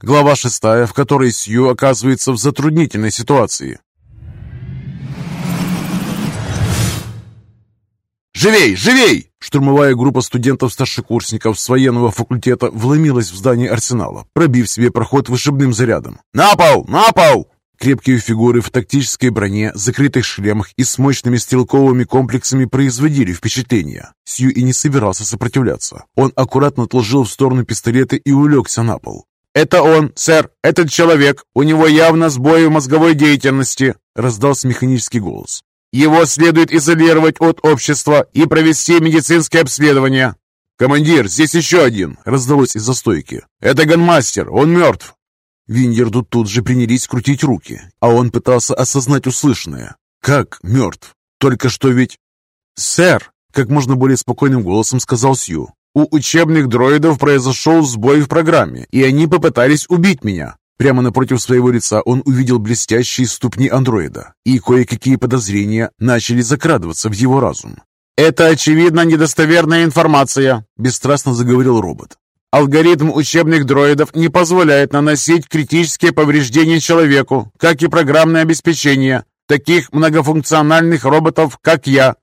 Глава шестая, в которой Сью оказывается в затруднительной ситуации. «Живей! Живей!» Штурмовая группа студентов-старшекурсников с военного факультета вломилась в здание арсенала, пробив себе проход вышибным зарядом. «На пол! На пол!» Крепкие фигуры в тактической броне, закрытых шлемах и с мощными стрелковыми комплексами производили впечатление. Сью и не собирался сопротивляться. Он аккуратно отложил в сторону пистолеты и улегся на пол. «Это он, сэр! Этот человек! У него явно сбои в мозговой деятельности!» раздался механический голос. «Его следует изолировать от общества и провести медицинское обследование!» «Командир, здесь еще один!» раздалось из-за стойки. «Это ганмастер, он мертв!» Виньерду тут же принялись крутить руки, а он пытался осознать услышанное. Как мертв? Только что ведь... «Сэр!» — как можно более спокойным голосом сказал Сью. «У учебных дроидов произошел сбой в программе, и они попытались убить меня». Прямо напротив своего лица он увидел блестящие ступни андроида, и кое-какие подозрения начали закрадываться в его разум. «Это, очевидно, недостоверная информация», – бесстрастно заговорил робот. Алгоритм учебных дроидов не позволяет наносить критические повреждения человеку, как и программное обеспечение таких многофункциональных роботов, как я.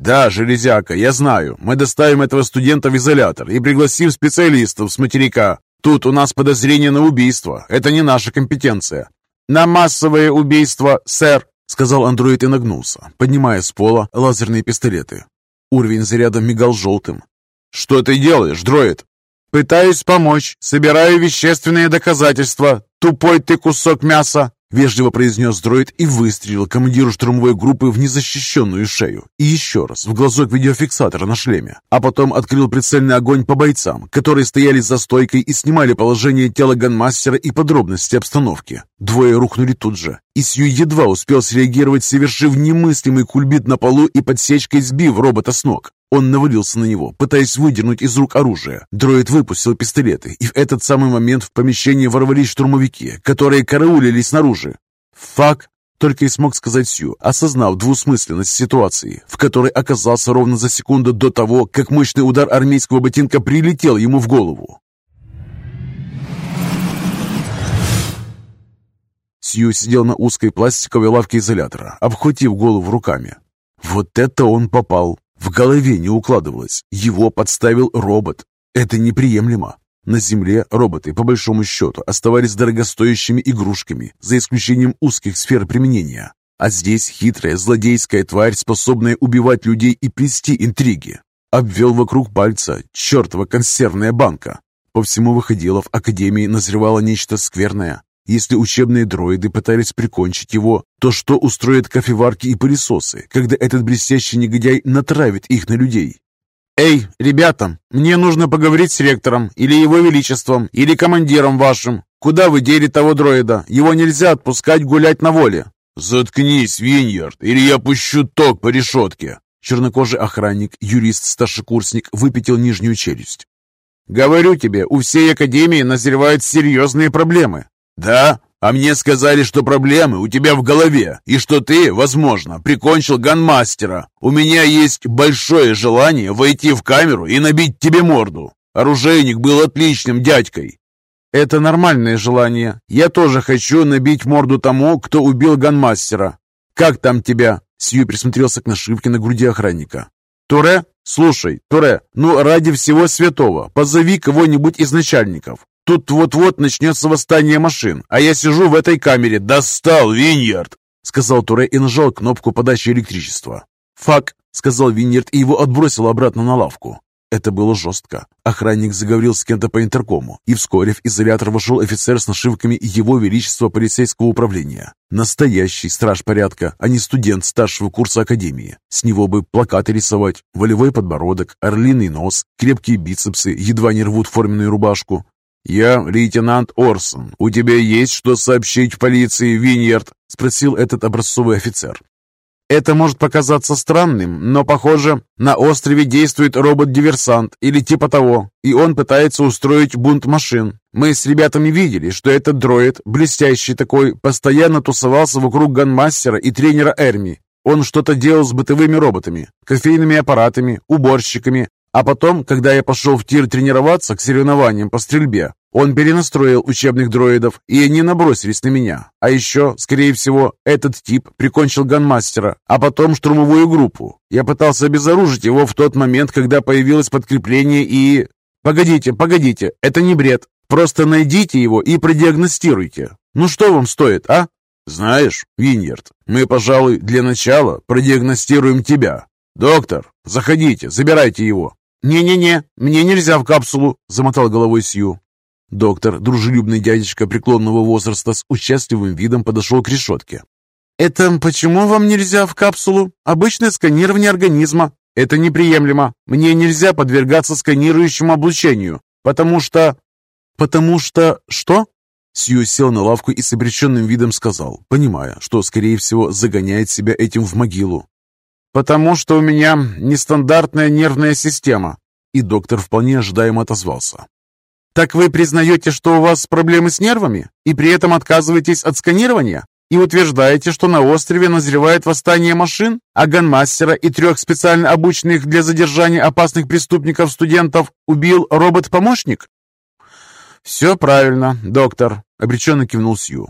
Да, железяка, я знаю. Мы доставим этого студента в изолятор и пригласим специалистов с материка. Тут у нас подозрение на убийство. Это не наша компетенция. На массовое убийство, сэр, сказал андроид и нагнулся, поднимая с пола лазерные пистолеты. Уровень заряда мигал желтым. «Что ты делаешь, дроид?» «Пытаюсь помочь. Собираю вещественные доказательства. Тупой ты кусок мяса!» Вежливо произнес дроид и выстрелил командиру штурмовой группы в незащищенную шею. И еще раз в глазок видеофиксатора на шлеме. А потом открыл прицельный огонь по бойцам, которые стояли за стойкой и снимали положение тела ганмастера и подробности обстановки. Двое рухнули тут же. И Сью едва успел среагировать, совершив немыслимый кульбит на полу и подсечкой сбив робота с ног. Он навалился на него, пытаясь выдернуть из рук оружие. Дроид выпустил пистолеты, и в этот самый момент в помещение ворвались штурмовики, которые караулили снаружи. «Фак!» только и смог сказать Сью, осознав двусмысленность ситуации, в которой оказался ровно за секунду до того, как мощный удар армейского ботинка прилетел ему в голову. Сью сидел на узкой пластиковой лавке изолятора, обхватив голову руками. Вот это он попал! В голове не укладывалось. Его подставил робот. Это неприемлемо. На Земле роботы, по большому счету, оставались дорогостоящими игрушками, за исключением узких сфер применения. А здесь хитрая злодейская тварь, способная убивать людей и плести интриги. Обвел вокруг пальца чертова консервная банка. По всему выходило, в Академии назревало нечто скверное. Если учебные дроиды пытались прикончить его, то что устроят кофеварки и пылесосы, когда этот блестящий негодяй натравит их на людей? «Эй, ребята, мне нужно поговорить с ректором, или его величеством, или командиром вашим. Куда вы дели того дроида? Его нельзя отпускать гулять на воле». «Заткнись, Виньярд, или я пущу ток по решетке!» Чернокожий охранник, юрист-старшекурсник, выпятил нижнюю челюсть. «Говорю тебе, у всей Академии назревают серьезные проблемы. «Да? А мне сказали, что проблемы у тебя в голове, и что ты, возможно, прикончил ганмастера. У меня есть большое желание войти в камеру и набить тебе морду. Оружейник был отличным дядькой». «Это нормальное желание. Я тоже хочу набить морду тому, кто убил ганмастера. Как там тебя?» Сью присмотрелся к нашивке на груди охранника. «Туре? Слушай, Туре, ну ради всего святого, позови кого-нибудь из начальников. Тут вот-вот начнется восстание машин, а я сижу в этой камере. Достал, Виньярд!» Сказал Туре и нажал кнопку подачи электричества. «Фак!» — сказал Виньярд и его отбросил обратно на лавку. Это было жестко. Охранник заговорил с кем-то по интеркому, и вскоре в изолятор вошел офицер с нашивками Его Величества полицейского управления. Настоящий страж порядка, а не студент старшего курса академии. С него бы плакаты рисовать, волевой подбородок, орлиный нос, крепкие бицепсы едва не рвут форменную рубашку. «Я лейтенант Орсон. У тебя есть что сообщить полиции, Виньерд?» – спросил этот образцовый офицер. Это может показаться странным, но, похоже, на острове действует робот-диверсант или типа того, и он пытается устроить бунт машин. Мы с ребятами видели, что этот дроид, блестящий такой, постоянно тусовался вокруг ганмастера и тренера Эрми. Он что-то делал с бытовыми роботами, кофейными аппаратами, уборщиками, а потом, когда я пошел в тир тренироваться к соревнованиям по стрельбе, Он перенастроил учебных дроидов, и они набросились на меня. А еще, скорее всего, этот тип прикончил ганмастера, а потом штурмовую группу. Я пытался обезоружить его в тот момент, когда появилось подкрепление и... Погодите, погодите, это не бред. Просто найдите его и продиагностируйте. Ну что вам стоит, а? Знаешь, Виньерд, мы, пожалуй, для начала продиагностируем тебя. Доктор, заходите, забирайте его. «Не-не-не, мне нельзя в капсулу», — замотал головой Сью. Доктор, дружелюбный дядечка преклонного возраста с участливым видом подошел к решетке. «Это почему вам нельзя в капсулу? Обычное сканирование организма. Это неприемлемо. Мне нельзя подвергаться сканирующему облучению, потому что...» «Потому что... что?» Сью сел на лавку и с обреченным видом сказал, понимая, что, скорее всего, загоняет себя этим в могилу. «Потому что у меня нестандартная нервная система». И доктор вполне ожидаемо отозвался. «Так вы признаете, что у вас проблемы с нервами, и при этом отказываетесь от сканирования? И утверждаете, что на острове назревает восстание машин, а ганмастера и трех специально обученных для задержания опасных преступников студентов убил робот-помощник?» «Все правильно, доктор», — обреченно кивнул Сью.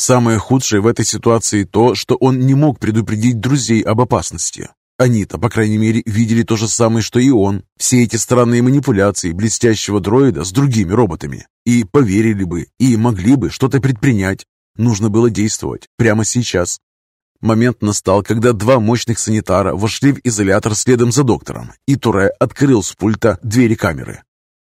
Самое худшее в этой ситуации то, что он не мог предупредить друзей об опасности. Они-то, по крайней мере, видели то же самое, что и он. Все эти странные манипуляции блестящего дроида с другими роботами. И поверили бы, и могли бы что-то предпринять. Нужно было действовать прямо сейчас. Момент настал, когда два мощных санитара вошли в изолятор следом за доктором, и Туре открыл с пульта двери камеры.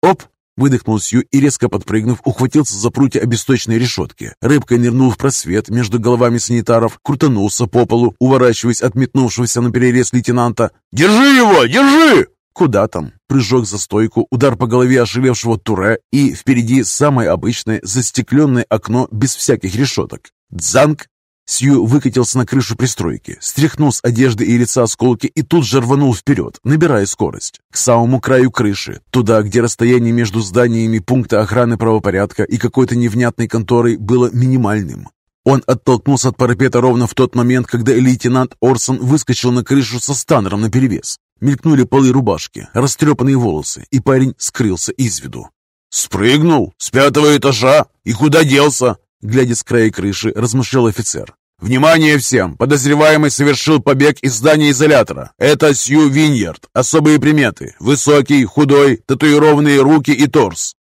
Оп! Выдохнул Сью и, резко подпрыгнув, ухватился за прутья обесточной решетки. Рыбкой нырнул в просвет между головами санитаров, крутанулся по полу, уворачиваясь от метнувшегося на перерез лейтенанта. «Держи его! Держи!» Куда там? Прыжок за стойку, удар по голове ошалевшего туре и впереди самое обычное застекленное окно без всяких решеток. Дзанг! Сью выкатился на крышу пристройки, стряхнул с одежды и лица осколки и тут же рванул вперед, набирая скорость. К самому краю крыши, туда, где расстояние между зданиями пункта охраны правопорядка и какой-то невнятной конторой было минимальным. Он оттолкнулся от парапета ровно в тот момент, когда лейтенант Орсон выскочил на крышу со станером наперевес. Мелькнули полы рубашки, растрепанные волосы, и парень скрылся из виду. «Спрыгнул? С пятого этажа? И куда делся?» Глядя с края крыши, размышлял офицер. «Внимание всем! Подозреваемый совершил побег из здания изолятора. Это Сью Виньярд. Особые приметы. Высокий, худой, татуированные руки и торс».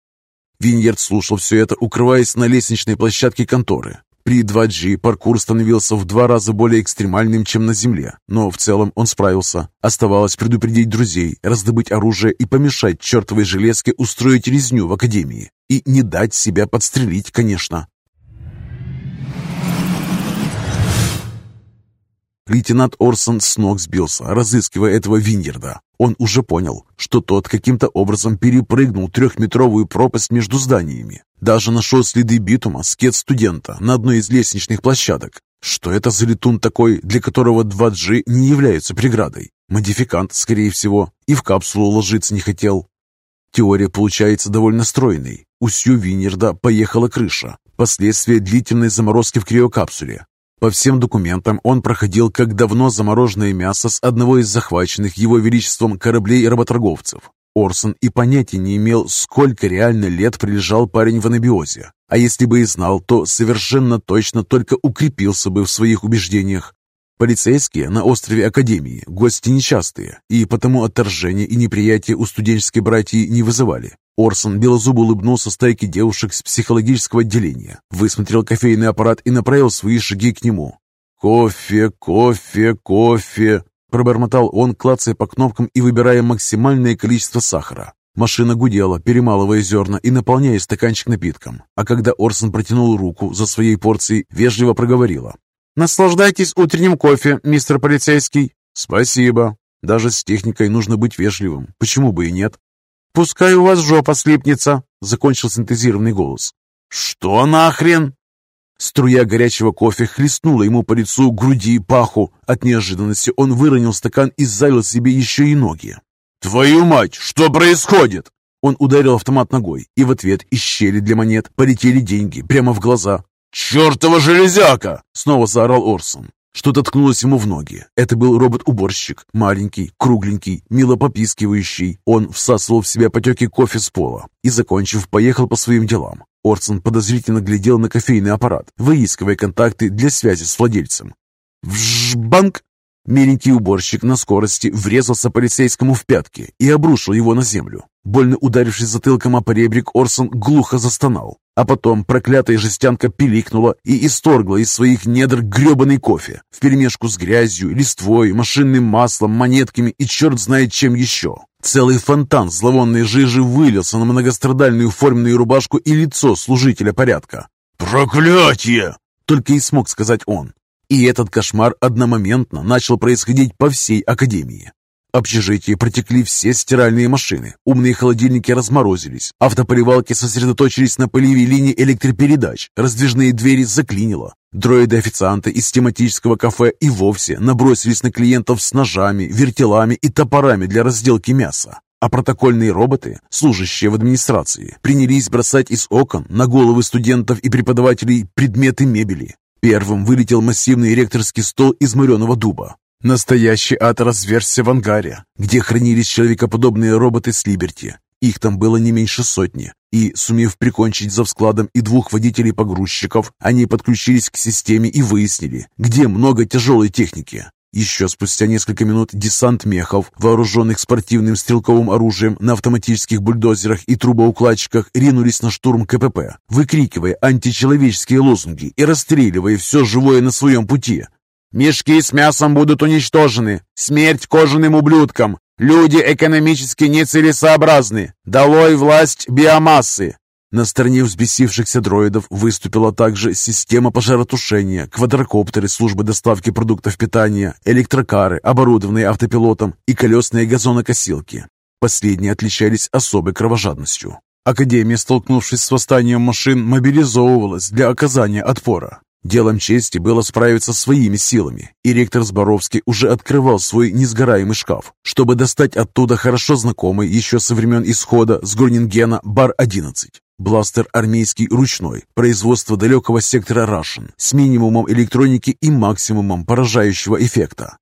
Виньярд слушал все это, укрываясь на лестничной площадке конторы. При 2G паркур становился в два раза более экстремальным, чем на Земле, но в целом он справился. Оставалось предупредить друзей, раздобыть оружие и помешать чертовой железке устроить резню в Академии. И не дать себя подстрелить, конечно. Лейтенант Орсон с ног сбился, разыскивая этого Виньерда. Он уже понял, что тот каким-то образом перепрыгнул трехметровую пропасть между зданиями. Даже нашел следы битума скет-студента на одной из лестничных площадок. Что это за летун такой, для которого 2G не является преградой? Модификант, скорее всего, и в капсулу ложиться не хотел. Теория получается довольно стройной. У Сью Винерда поехала крыша. Последствия длительной заморозки в криокапсуле. По всем документам он проходил как давно замороженное мясо с одного из захваченных его величеством кораблей работорговцев. Орсон и понятия не имел, сколько реально лет прилежал парень в анабиозе. А если бы и знал, то совершенно точно только укрепился бы в своих убеждениях. Полицейские на острове Академии гости нечастые, и потому отторжения и неприятия у студенческой братьи не вызывали. Орсон белозубо улыбнулся стайке девушек с психологического отделения, высмотрел кофейный аппарат и направил свои шаги к нему. «Кофе, кофе, кофе!» Пробормотал он, клацая по кнопкам и выбирая максимальное количество сахара. Машина гудела, перемалывая зерна и наполняя стаканчик напитком. А когда Орсон протянул руку за своей порцией, вежливо проговорила. «Наслаждайтесь утренним кофе, мистер полицейский». «Спасибо. Даже с техникой нужно быть вежливым. Почему бы и нет?» «Пускай у вас жопа слипнется», — закончил синтезированный голос. «Что нахрен?» Струя горячего кофе хлестнула ему по лицу, груди и паху. От неожиданности он выронил стакан и залил себе еще и ноги. «Твою мать, что происходит?» Он ударил автомат ногой, и в ответ из щели для монет полетели деньги прямо в глаза. «Чертова железяка!» — снова заорал Орсон. Что-то ткнулось ему в ноги. Это был робот-уборщик, маленький, кругленький, мило попискивающий. Он всасывал в себя потеки кофе с пола и, закончив, поехал по своим делам. Орсон подозрительно глядел на кофейный аппарат, выискивая контакты для связи с владельцем. Вжбанк! Миленький уборщик на скорости врезался полицейскому в пятки и обрушил его на землю. Больно ударившись затылком о поребрик, Орсон глухо застонал. А потом проклятая жестянка пиликнула и исторгла из своих недр гребаный кофе вперемешку с грязью, листвой, машинным маслом, монетками и черт знает чем еще. Целый фонтан зловонной жижи вылился на многострадальную форменную рубашку и лицо служителя порядка. «Проклятие!» — только и смог сказать он. И этот кошмар одномоментно начал происходить по всей академии. Общежитии протекли все стиральные машины, умные холодильники разморозились, автополивалки сосредоточились на поливе линии электропередач, раздвижные двери заклинило. Дроиды-официанты из тематического кафе и вовсе набросились на клиентов с ножами, вертелами и топорами для разделки мяса. А протокольные роботы, служащие в администрации, принялись бросать из окон на головы студентов и преподавателей предметы мебели. Первым вылетел массивный ректорский стол из мореного дуба. Настоящий ад разверзся в ангаре, где хранились человекоподобные роботы с Либерти. Их там было не меньше сотни, и, сумев прикончить за складом и двух водителей-погрузчиков, они подключились к системе и выяснили, где много тяжелой техники. Еще спустя несколько минут десант мехов, вооруженных спортивным стрелковым оружием на автоматических бульдозерах и трубоукладчиках, ринулись на штурм КПП, выкрикивая античеловеческие лозунги и расстреливая все живое на своем пути. «Мешки с мясом будут уничтожены! Смерть кожаным ублюдкам! Люди экономически нецелесообразны! Долой власть биомассы! На стороне взбесившихся дроидов выступила также система пожаротушения, квадрокоптеры службы доставки продуктов питания, электрокары, оборудованные автопилотом и колесные газонокосилки. Последние отличались особой кровожадностью. Академия, столкнувшись с восстанием машин, мобилизовывалась для оказания отпора. Делом чести было справиться своими силами, и ректор Зборовский уже открывал свой несгораемый шкаф, чтобы достать оттуда хорошо знакомый еще со времен исхода с Гронингена Бар-11. Бластер армейский ручной, производство далекого сектора Russian, с минимумом электроники и максимумом поражающего эффекта.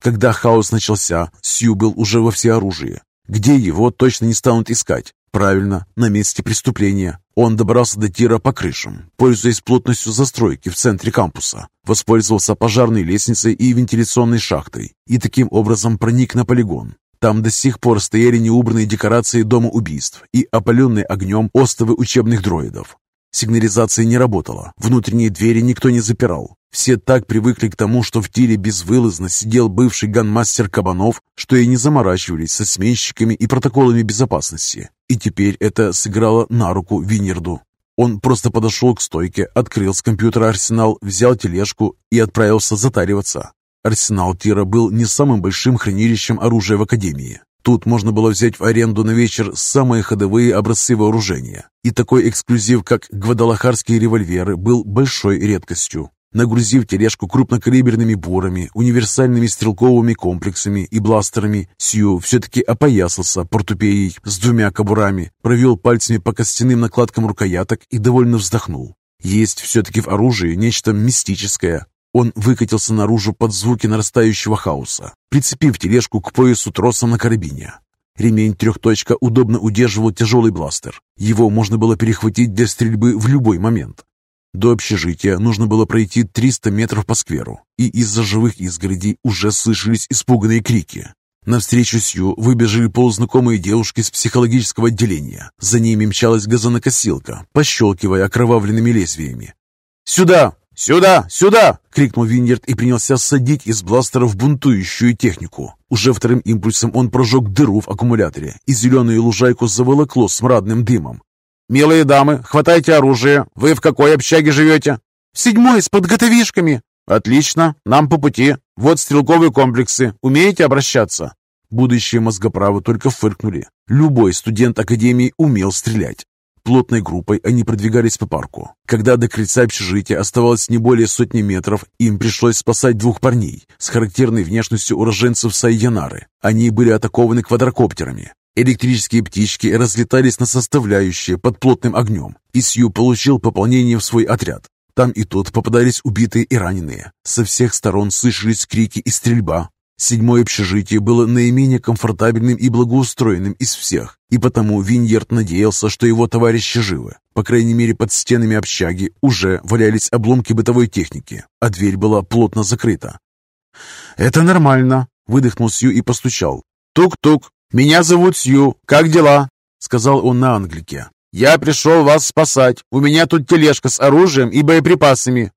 Когда хаос начался, Сью был уже во всеоружии. Где его точно не станут искать? Правильно, на месте преступления. Он добрался до тира по крышам, пользуясь плотностью застройки в центре кампуса, воспользовался пожарной лестницей и вентиляционной шахтой и таким образом проник на полигон. Там до сих пор стояли неубранные декорации дома убийств и опаленные огнем остовы учебных дроидов. Сигнализация не работала, внутренние двери никто не запирал. Все так привыкли к тому, что в тире безвылазно сидел бывший ганмастер Кабанов, что и не заморачивались со сменщиками и протоколами безопасности. И теперь это сыграло на руку Винерду. Он просто подошел к стойке, открыл с компьютера арсенал, взял тележку и отправился затариваться. Арсенал тира был не самым большим хранилищем оружия в Академии. Тут можно было взять в аренду на вечер самые ходовые образцы вооружения. И такой эксклюзив, как гвадалахарские револьверы, был большой редкостью. Нагрузив тележку крупнокалиберными бурами, универсальными стрелковыми комплексами и бластерами, Сью все-таки опоясался портупеей с двумя кобурами, провел пальцами по костяным накладкам рукояток и довольно вздохнул. Есть все-таки в оружии нечто мистическое. Он выкатился наружу под звуки нарастающего хаоса, прицепив тележку к поясу тросом на карабине. Ремень трехточка удобно удерживал тяжелый бластер. Его можно было перехватить для стрельбы в любой момент. До общежития нужно было пройти 300 метров по скверу, и из-за живых изгородей уже слышались испуганные крики. Навстречу Сью выбежали полузнакомые девушки с психологического отделения. За ними мчалась газонокосилка, пощелкивая окровавленными лезвиями. «Сюда! Сюда! Сюда!» — крикнул Виньерд и принялся садить из бластера в бунтующую технику. Уже вторым импульсом он прожег дыру в аккумуляторе, и зеленую лужайку заволокло смрадным дымом. «Милые дамы, хватайте оружие. Вы в какой общаге живете?» «В седьмой, с подготовишками». «Отлично, нам по пути. Вот стрелковые комплексы. Умеете обращаться?» Будущие мозгоправы только фыркнули. Любой студент академии умел стрелять. Плотной группой они продвигались по парку. Когда до крыльца общежития оставалось не более сотни метров, им пришлось спасать двух парней с характерной внешностью уроженцев Сайянары. Они были атакованы квадрокоптерами. Электрические птички разлетались на составляющие под плотным огнем, и Сью получил пополнение в свой отряд. Там и тут попадались убитые и раненые. Со всех сторон слышались крики и стрельба. Седьмое общежитие было наименее комфортабельным и благоустроенным из всех, и потому Виньерд надеялся, что его товарищи живы. По крайней мере, под стенами общаги уже валялись обломки бытовой техники, а дверь была плотно закрыта. «Это нормально», — выдохнул Сью и постучал. «Тук-тук, меня зовут Сью, как дела?» — сказал он на англике. «Я пришел вас спасать. У меня тут тележка с оружием и боеприпасами».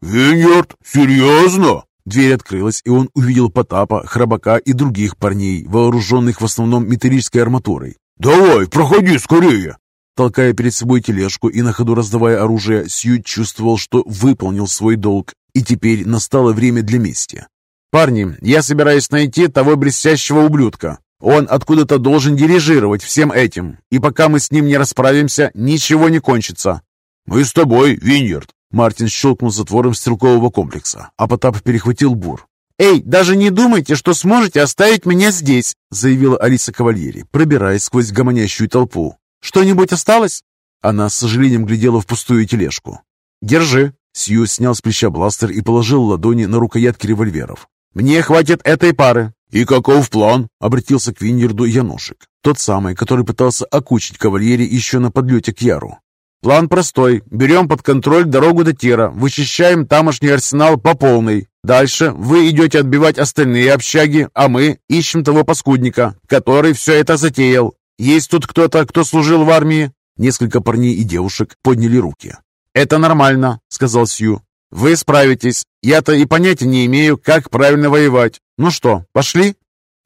«Виньерд, серьезно?» Дверь открылась, и он увидел Потапа, Храбака и других парней, вооруженных в основном металлической арматурой. «Давай, проходи скорее!» Толкая перед собой тележку и на ходу раздавая оружие, Сью чувствовал, что выполнил свой долг, и теперь настало время для мести. «Парни, я собираюсь найти того блестящего ублюдка. Он откуда-то должен дирижировать всем этим, и пока мы с ним не расправимся, ничего не кончится». «Мы с тобой, Виньерд!» Мартин щелкнул затвором стрелкового комплекса, а Потап перехватил бур. «Эй, даже не думайте, что сможете оставить меня здесь!» заявила Алиса Кавальери, пробираясь сквозь гомонящую толпу. «Что-нибудь осталось?» Она с сожалением глядела в пустую тележку. «Держи!» Сью снял с плеча бластер и положил ладони на рукоятки револьверов. «Мне хватит этой пары!» «И каков план?» — обратился к Виньерду Яношек. Тот самый, который пытался окучить кавальери еще на подлете к Яру. «План простой. Берем под контроль дорогу до Тира, вычищаем тамошний арсенал по полной. Дальше вы идете отбивать остальные общаги, а мы ищем того паскудника, который все это затеял. Есть тут кто-то, кто служил в армии?» Несколько парней и девушек подняли руки. «Это нормально», — сказал Сью. «Вы справитесь. Я-то и понятия не имею, как правильно воевать. Ну что, пошли?»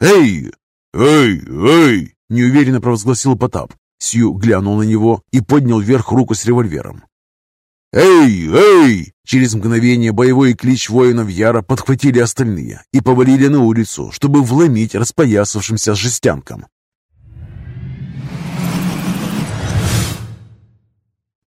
«Эй! Эй! Эй!» — неуверенно провозгласил Потап. Сью глянул на него и поднял вверх руку с револьвером. «Эй! Эй!» Через мгновение боевой клич воинов Яра подхватили остальные и повалили на улицу, чтобы вломить распоясавшимся жестянкам.